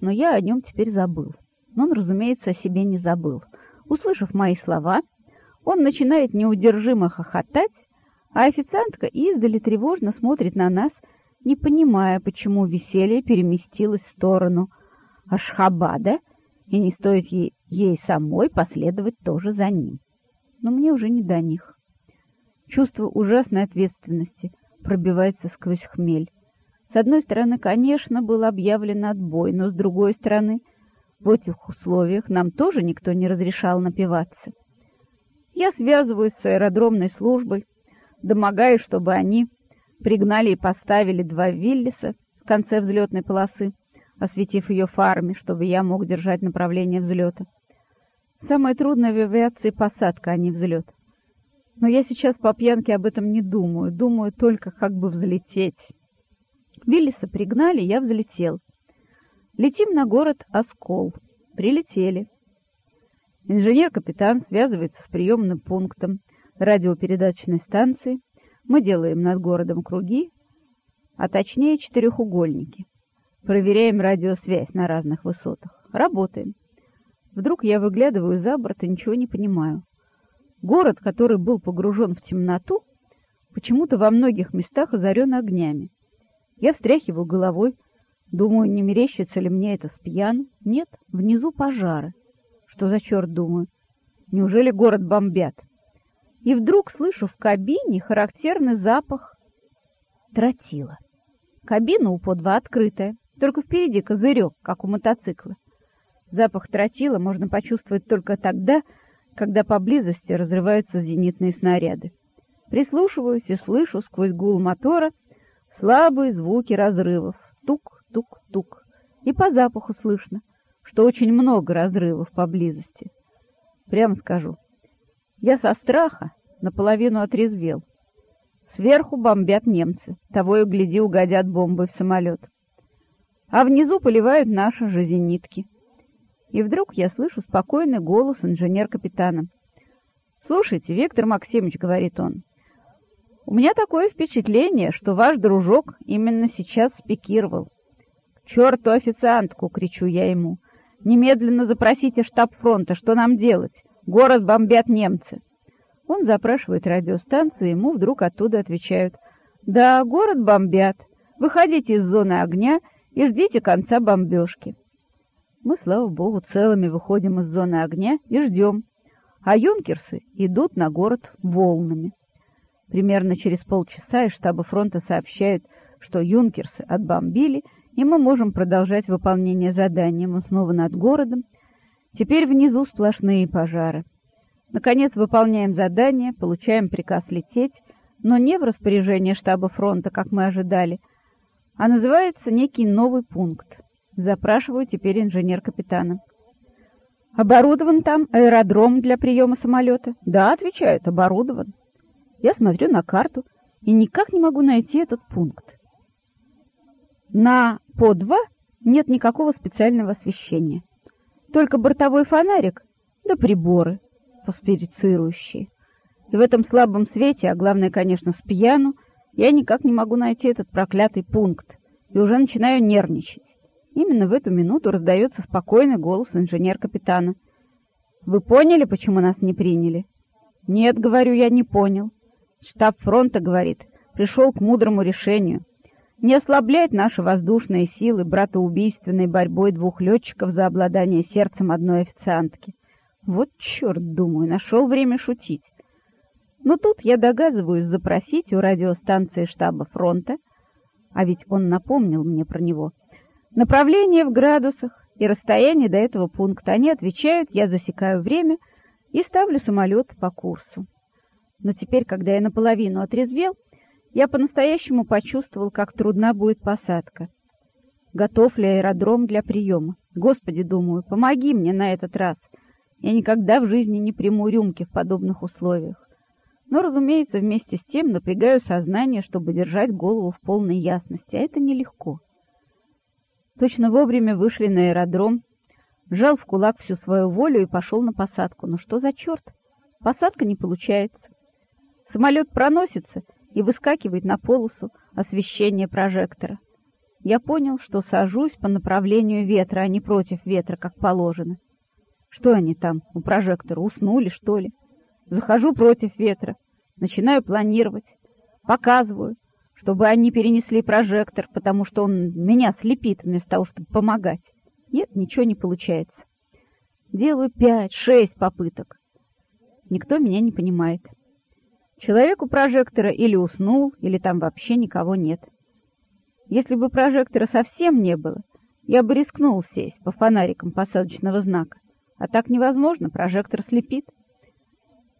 но я о нем теперь забыл. Но он, разумеется, о себе не забыл. Услышав мои слова, он начинает неудержимо хохотать, а официантка издали тревожно смотрит на нас, не понимая, почему веселье переместилось в сторону Ашхабада, и не стоит ей, ей самой последовать тоже за ним. Но мне уже не до них. Чувство ужасной ответственности пробивается сквозь хмель. С одной стороны, конечно, был объявлен отбой, но с другой стороны, в этих условиях нам тоже никто не разрешал напиваться. Я связываюсь с аэродромной службой, домогаюсь, чтобы они пригнали и поставили два Виллиса в конце взлетной полосы, осветив ее фарами, чтобы я мог держать направление взлета. Самое трудное в авиации — посадка, а не взлет. Но я сейчас по пьянке об этом не думаю, думаю только, как бы взлететь. Виллиса пригнали, я взлетел. Летим на город Оскол. Прилетели. Инженер-капитан связывается с приемным пунктом радиопередачной станции. Мы делаем над городом круги, а точнее четырехугольники. Проверяем радиосвязь на разных высотах. Работаем. Вдруг я выглядываю за борт и ничего не понимаю. Город, который был погружен в темноту, почему-то во многих местах озарен огнями. Я встряхиваю головой, думаю, не мерещится ли мне это с пьяну. Нет, внизу пожары. Что за черт, думаю? Неужели город бомбят? И вдруг слышу в кабине характерный запах тротила. Кабина у подва открытая, только впереди козырек, как у мотоцикла. Запах тротила можно почувствовать только тогда, когда поблизости разрываются зенитные снаряды. Прислушиваюсь и слышу сквозь гул мотора слабые звуки разрывов. Тук-тук-тук. И по запаху слышно, что очень много разрывов поблизости. Прямо скажу, я со страха наполовину отрезвел. Сверху бомбят немцы, того и гляди угодят бомбы в самолет. А внизу поливают наши же зенитки. И вдруг я слышу спокойный голос инженер-капитана. «Слушайте, Виктор Максимович, — говорит он, — у меня такое впечатление, что ваш дружок именно сейчас спикировал. К черту официантку!» — кричу я ему. «Немедленно запросите штаб фронта, что нам делать? Город бомбят немцы!» Он запрашивает радиостанцию, ему вдруг оттуда отвечают. «Да, город бомбят. Выходите из зоны огня и ждите конца бомбежки». Мы, слава богу, целыми выходим из зоны огня и ждем, а юнкерсы идут на город волнами. Примерно через полчаса из штаба фронта сообщают, что юнкерсы отбомбили, и мы можем продолжать выполнение задания. Мы снова над городом. Теперь внизу сплошные пожары. Наконец выполняем задание, получаем приказ лететь, но не в распоряжение штаба фронта, как мы ожидали, а называется некий новый пункт. Запрашиваю теперь инженер-капитана. Оборудован там аэродром для приема самолета? Да, отвечают, оборудован. Я смотрю на карту и никак не могу найти этот пункт. На По-2 нет никакого специального освещения. Только бортовой фонарик да приборы фосфорицирующие. И в этом слабом свете, а главное, конечно, с пьяну, я никак не могу найти этот проклятый пункт и уже начинаю нервничать. Именно в эту минуту раздается спокойный голос инженер-капитана. «Вы поняли, почему нас не приняли?» «Нет, — говорю, — я не понял. Штаб фронта, — говорит, — пришел к мудрому решению. Не ослаблять наши воздушные силы братоубийственной борьбой двух летчиков за обладание сердцем одной официантки. Вот черт, думаю, нашел время шутить. Но тут я догадываюсь запросить у радиостанции штаба фронта, а ведь он напомнил мне про него, Направление в градусах и расстояние до этого пункта. Они отвечают, я засекаю время и ставлю самолет по курсу. Но теперь, когда я наполовину отрезвел, я по-настоящему почувствовал, как трудна будет посадка. Готов ли аэродром для приема? Господи, думаю, помоги мне на этот раз. Я никогда в жизни не приму рюмки в подобных условиях. Но, разумеется, вместе с тем напрягаю сознание, чтобы держать голову в полной ясности, а это нелегко. Точно вовремя вышли на аэродром, сжал в кулак всю свою волю и пошел на посадку. Но что за черт? Посадка не получается. Самолет проносится и выскакивает на полосу освещения прожектора. я понял, что сажусь по направлению ветра, а не против ветра, как положено. Что они там у прожектора, уснули, что ли? Захожу против ветра, начинаю планировать, показываю, чтобы они перенесли прожектор, потому что он меня слепит вместо того, чтобы помогать. Нет, ничего не получается. Делаю пять, шесть попыток. Никто меня не понимает. Человек у прожектора или уснул, или там вообще никого нет. Если бы прожектора совсем не было, я бы рискнул сесть по фонарикам посадочного знака. А так невозможно, прожектор слепит.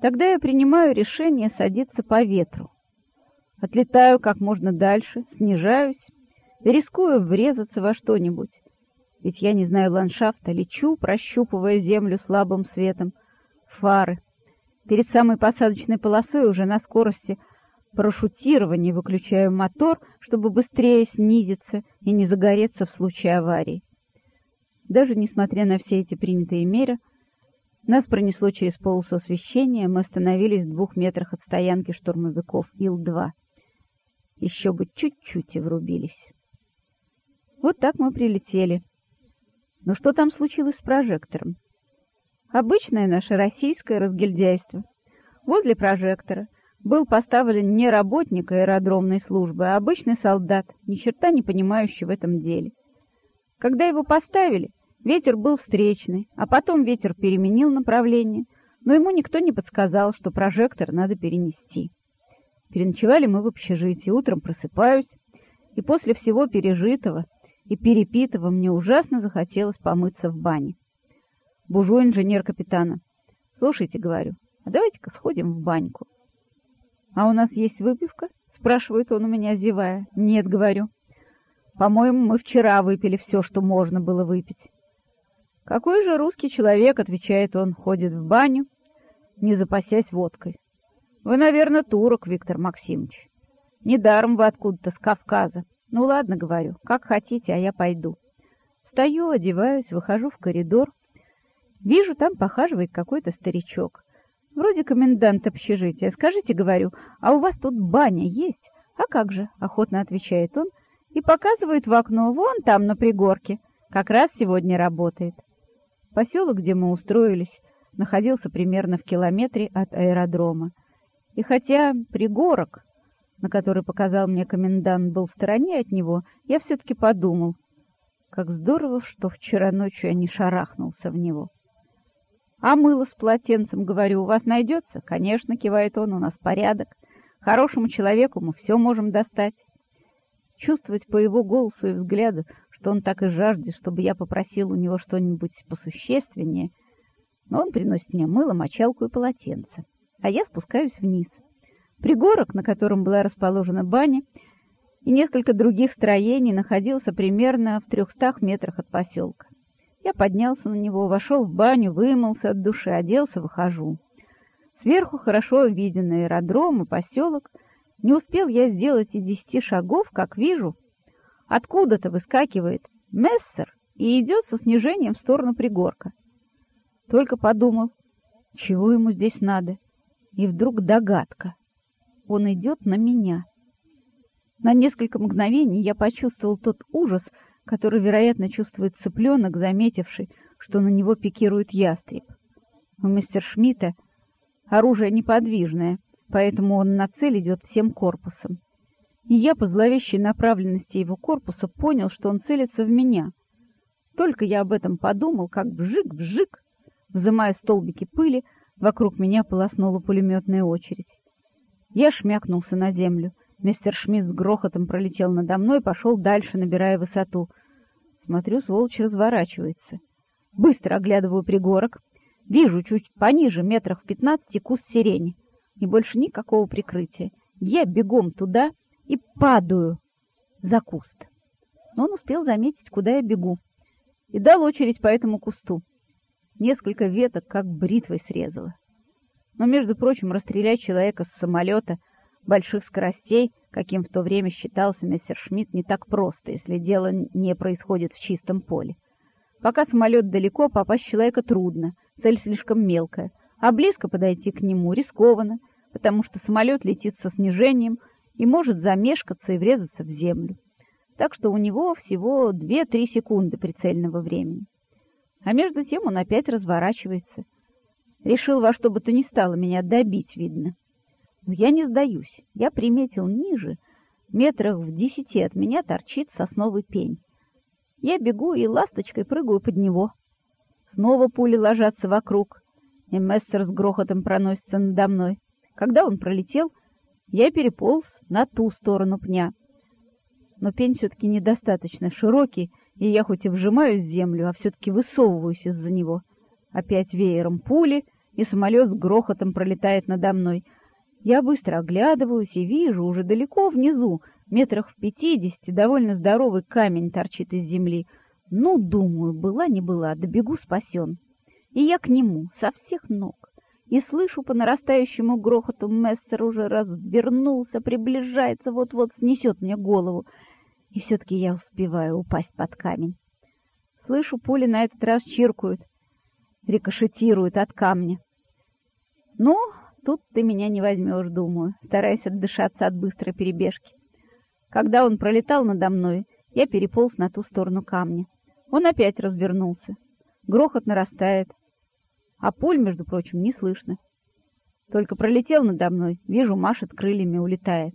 Тогда я принимаю решение садиться по ветру. Отлетаю как можно дальше, снижаюсь, рискую врезаться во что-нибудь. Ведь я не знаю ландшафта, лечу, прощупывая землю слабым светом. Фары. Перед самой посадочной полосой уже на скорости парашютирования выключаю мотор, чтобы быстрее снизиться и не загореться в случае аварии. Даже несмотря на все эти принятые меры, нас пронесло через полосу освещения, мы остановились в двух метрах от стоянки штурмовиков Ил-2. Еще бы чуть-чуть и врубились. Вот так мы прилетели. Но что там случилось с прожектором? Обычное наше российское разгильдяйство. Возле прожектора был поставлен не работник аэродромной службы, а обычный солдат, ни черта не понимающий в этом деле. Когда его поставили, ветер был встречный, а потом ветер переменил направление, но ему никто не подсказал, что прожектор надо перенести. Переночевали мы в общежитии, утром просыпаюсь, и после всего пережитого и перепитого мне ужасно захотелось помыться в бане. Бужу инженер капитана. «Слушайте, — говорю, — а давайте-ка сходим в баньку». «А у нас есть выпивка?» — спрашивает он у меня, зевая. «Нет, — говорю. По-моему, мы вчера выпили все, что можно было выпить». «Какой же русский человек, — отвечает он, — ходит в баню, не запасясь водкой?» Вы, наверное, турок, Виктор Максимович. Недаром вы откуда-то с Кавказа. Ну ладно, говорю, как хотите, а я пойду. Стою, одеваюсь, выхожу в коридор. Вижу, там похаживает какой-то старичок. Вроде комендант общежития. Скажите, говорю, а у вас тут баня есть? А как же, охотно отвечает он и показывает в окно, вон там на пригорке. Как раз сегодня работает. Поселок, где мы устроились, находился примерно в километре от аэродрома. И хотя пригорок, на который показал мне комендант, был в стороне от него, я все-таки подумал, как здорово, что вчера ночью я не шарахнулся в него. «А мыло с полотенцем, говорю, у вас найдется?» «Конечно», — кивает он, — «у нас порядок. Хорошему человеку мы все можем достать». Чувствовать по его голосу и взгляду, что он так и жаждет, чтобы я попросил у него что-нибудь посущественнее, но он приносит мне мыло, мочалку и полотенце а я спускаюсь вниз. Пригорок, на котором была расположена баня, и несколько других строений находился примерно в трехстах метрах от поселка. Я поднялся на него, вошел в баню, вымылся от души, оделся, выхожу. Сверху хорошо виден аэродром и поселок. Не успел я сделать и десяти шагов, как вижу, откуда-то выскакивает мессер и идет со снижением в сторону пригорка. Только подумал, чего ему здесь надо. И вдруг догадка. Он идет на меня. На несколько мгновений я почувствовал тот ужас, который, вероятно, чувствует цыпленок, заметивший, что на него пикирует ястреб. У мистер Шмидта оружие неподвижное, поэтому он на цель идет всем корпусом. И я по зловещей направленности его корпуса понял, что он целится в меня. Только я об этом подумал, как вжик-вжик, взымая столбики пыли, Вокруг меня полоснула пулеметная очередь. Я шмякнулся на землю. Мистер Шмидт с грохотом пролетел надо мной и пошел дальше, набирая высоту. Смотрю, сволочь разворачивается. Быстро оглядываю пригорок. Вижу чуть пониже, метрах в пятнадцати, куст сирени. И больше никакого прикрытия. Я бегом туда и падаю за куст. Но он успел заметить, куда я бегу. И дал очередь по этому кусту. Несколько веток как бритвой срезала. Но, между прочим, расстрелять человека с самолета больших скоростей, каким в то время считался мистер Шмидт, не так просто, если дело не происходит в чистом поле. Пока самолет далеко, попасть человека трудно, цель слишком мелкая, а близко подойти к нему рискованно, потому что самолет летит со снижением и может замешкаться и врезаться в землю. так что у него всего 2-3 секунды прицельного времени. А между тем он опять разворачивается. Решил во что бы то ни стало меня добить, видно. Но я не сдаюсь. Я приметил ниже, метрах в десяти от меня торчит сосновый пень. Я бегу и ласточкой прыгаю под него. Снова пули ложатся вокруг, и Мессер с грохотом проносится надо мной. Когда он пролетел, я переполз на ту сторону пня. Но пень все-таки недостаточно широкий, и я хоть и вжимаюсь в землю, а все-таки высовываюсь из-за него. Опять веером пули, и самолет с грохотом пролетает надо мной. Я быстро оглядываюсь и вижу, уже далеко внизу, метрах в пятидесяти, довольно здоровый камень торчит из земли. Ну, думаю, была не была, добегу спасен. И я к нему со всех ног. И слышу по нарастающему грохоту, Мессер уже развернулся, приближается, вот-вот снесет мне голову. И все-таки я успеваю упасть под камень. Слышу, пули на этот раз чиркают, рикошетируют от камня. Ну, тут ты меня не возьмешь, думаю, стараясь отдышаться от быстрой перебежки. Когда он пролетал надо мной, я переполз на ту сторону камня. Он опять развернулся. Грохот нарастает, а пуль, между прочим, не слышно. Только пролетел надо мной, вижу, машет крыльями, улетает.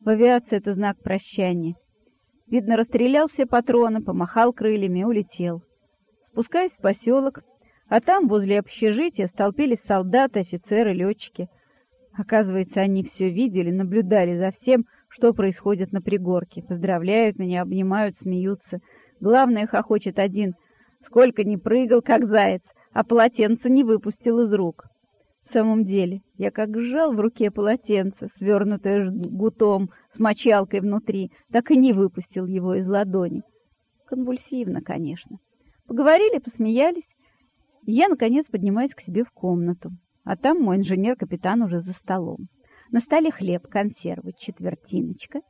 В авиации это знак прощания. Видно, расстрелял все патроны, помахал крыльями улетел. Спускаясь в поселок, а там, возле общежития, столпились солдаты, офицеры, летчики. Оказывается, они все видели, наблюдали за всем, что происходит на пригорке. Поздравляют меня, обнимают, смеются. Главное, хохочет один. Сколько ни прыгал, как заяц, а полотенце не выпустил из рук. В самом деле, я как сжал в руке полотенце, свернутое жгутом, с мочалкой внутри, так и не выпустил его из ладони. Конвульсивно, конечно. Поговорили, посмеялись, я, наконец, поднимаюсь к себе в комнату. А там мой инженер-капитан уже за столом. На столе хлеб, консервы, четвертиночка.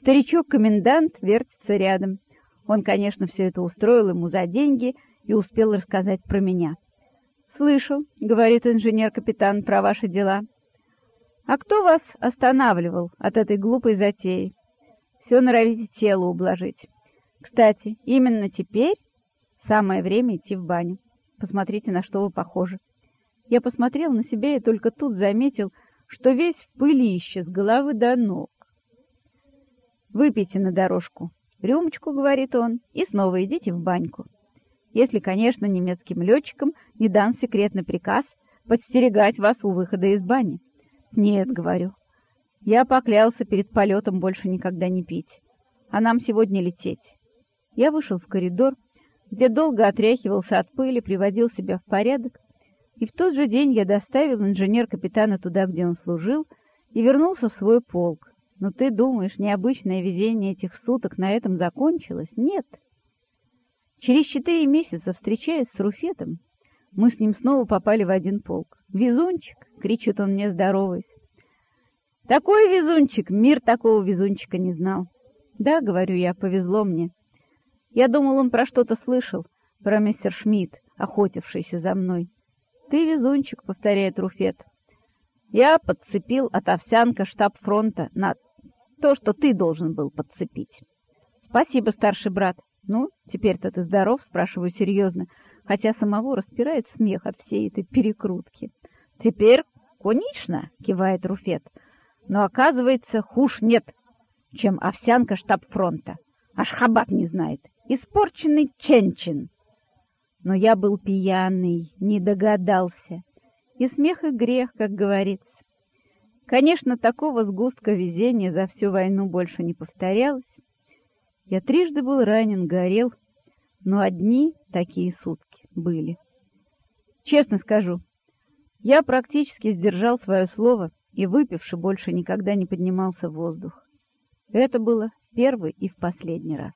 Старичок-комендант вертится рядом. Он, конечно, все это устроил ему за деньги и успел рассказать про меня. «Слышу», — говорит инженер-капитан, — «про ваши дела». «А кто вас останавливал от этой глупой затеи? Все норовите тело ублажить. Кстати, именно теперь самое время идти в баню. Посмотрите, на что вы похожи. Я посмотрел на себя и только тут заметил, что весь в пылище с головы до ног. «Выпейте на дорожку. Рюмочку», — говорит он, — «и снова идите в баньку. Если, конечно, немецким летчикам не дан секретный приказ подстерегать вас у выхода из бани». «Нет», — говорю, — «я поклялся перед полетом больше никогда не пить. А нам сегодня лететь». Я вышел в коридор, где долго отряхивался от пыли, приводил себя в порядок, и в тот же день я доставил инженер-капитана туда, где он служил, и вернулся в свой полк. Но ты думаешь, необычное везение этих суток на этом закончилось? Нет. Через четыре месяца, встречаясь с Руфетом, мы с ним снова попали в один полк. «Везунчик!» — кричит он мне, здороваясь. «Такой везунчик! Мир такого везунчика не знал!» «Да, — говорю я, — повезло мне. Я думал, он про что-то слышал, про мистер Шмидт, охотившийся за мной. «Ты везунчик», — повторяет Руфет. «Я подцепил от овсянка штаб фронта на то, что ты должен был подцепить». «Спасибо, старший брат. Ну, теперь-то ты здоров?» — спрашиваю серьезно, хотя самого распирает смех от всей этой перекрутки. «Теперь, конечно», — кивает Руфет, — «но, оказывается, хуже нет, чем овсянка штаб фронта. Хабат не знает. Испорченный ченчин». Но я был пьяный, не догадался. И смех и грех, как говорится. Конечно, такого сгустка везения за всю войну больше не повторялось. Я трижды был ранен, горел, но одни такие сутки были. Честно скажу, я практически сдержал свое слово и, выпивши, больше никогда не поднимался в воздух. Это было первый и в последний раз.